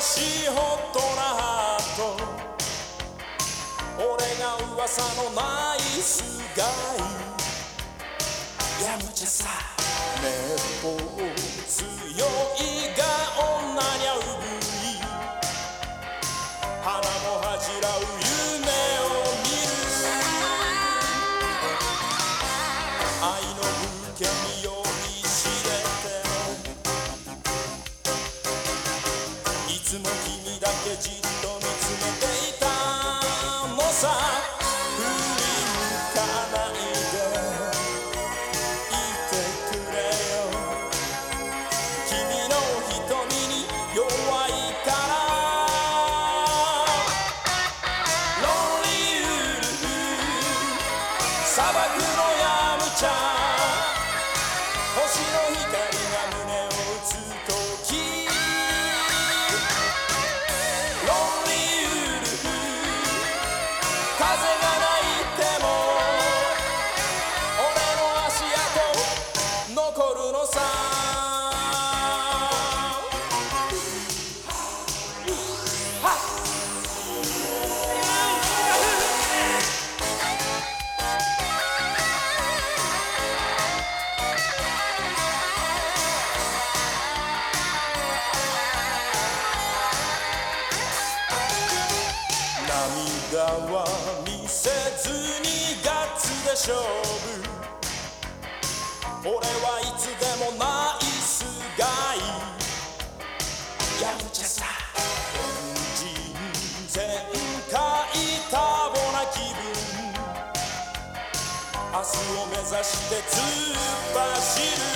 しいホットなハート。俺が噂のナイスガイ。やむちゃさめっぽう強いが女にゃうぶい。花も恥じらう夢を見る。だけじっと涙は見せずにガッツで勝負俺はいつでもナイスガイやむちゃさエンジン全開多忙な気分明日を目指して突っ走る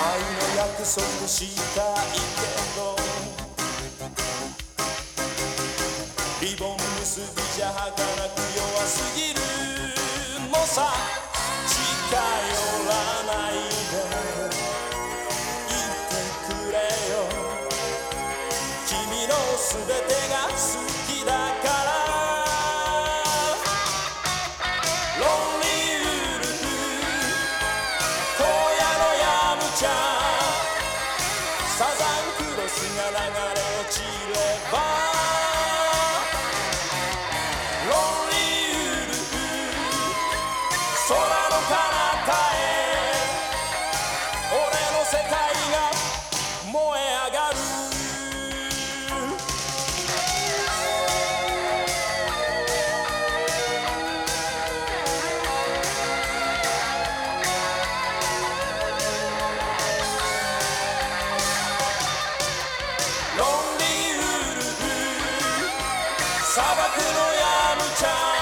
愛の約束したいけリボン結びじゃ儚く弱すぎるのさ近寄らないで。いてくれよ。君の全てが好きだから。ロンリーウルフ荒野のヤムチャサザンクロスが流れ落ちれば。砂漠のヤムチャ